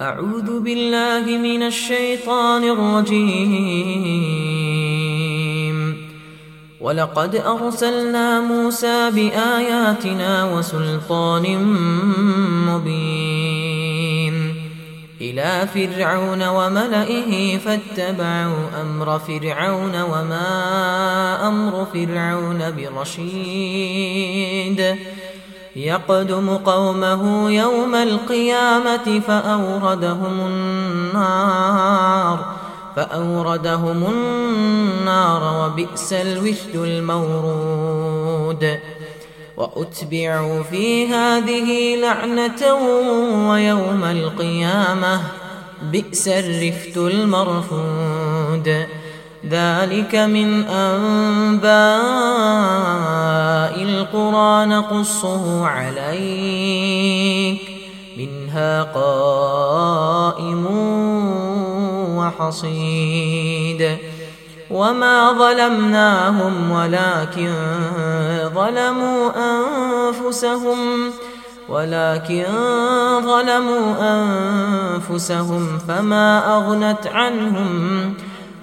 أعوذ بالله من الشيطان الرجيم. ولقد أرسلنا موسى بآياتنا وسلطان مبين. إلى فرعون وملئه فاتبعوا أمر فرعون وما أمر فرعون برشيد. يقدم قومه يوم القيامة فأوردهم النار فأوردهم النار وبئس الوشد المورود وأتبعوا في هذه لعنة ويوم القيامة بئس الرفت المرفود ذلك من أنباء القرى نقصه عليك. منها قائم وحصيد. وما ظلمناهم ولكن ظلموا أنفسهم ولكن ظلموا أنفسهم فما أغنت عنهم.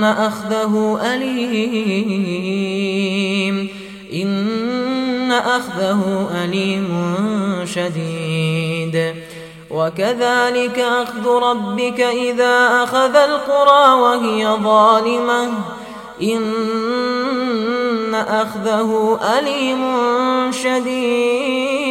إن أخذه أليم إن أخذه أليم شديد وكذلك أخذ ربك إذا أخذ القرى وهي ظالمة إن أخذه أليم شديد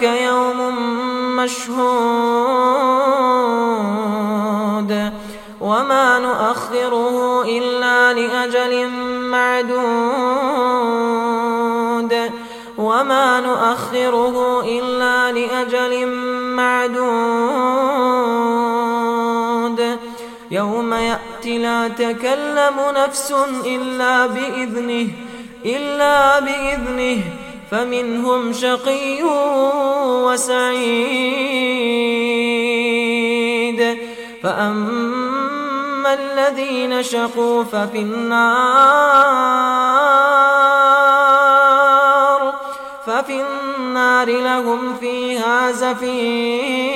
وذلك يوم مشهود وما نؤخره إلا لأجل معدود وما نؤخره إلا لأجل معدود يوم يأتي لا تكلم نفس إلا بإذنه إلا بإذنه فمنهم شقي وسعيد. فأما الذين شقوا ففي النار ففي النار لهم فيها زفير.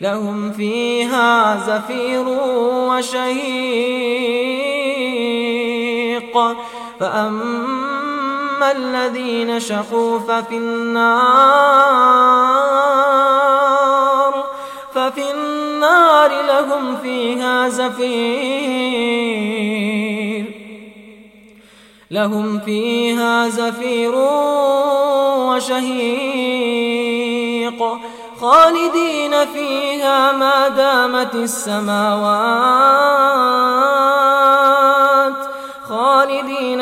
لهم فيها زفير وشهيق. فأما الذين شقوا ففي النار ففي النار لهم فيها زفير لهم فيها زفير وشهيق خالدين فيها ما دامت السماوات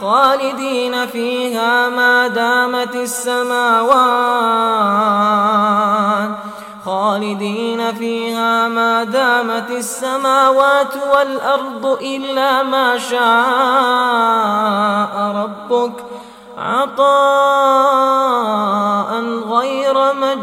خالدين فيها ما دامت السماوات. خالدين فيها ما دامت السماوات والأرض إلا ما شاء ربك عطاء غير مجذور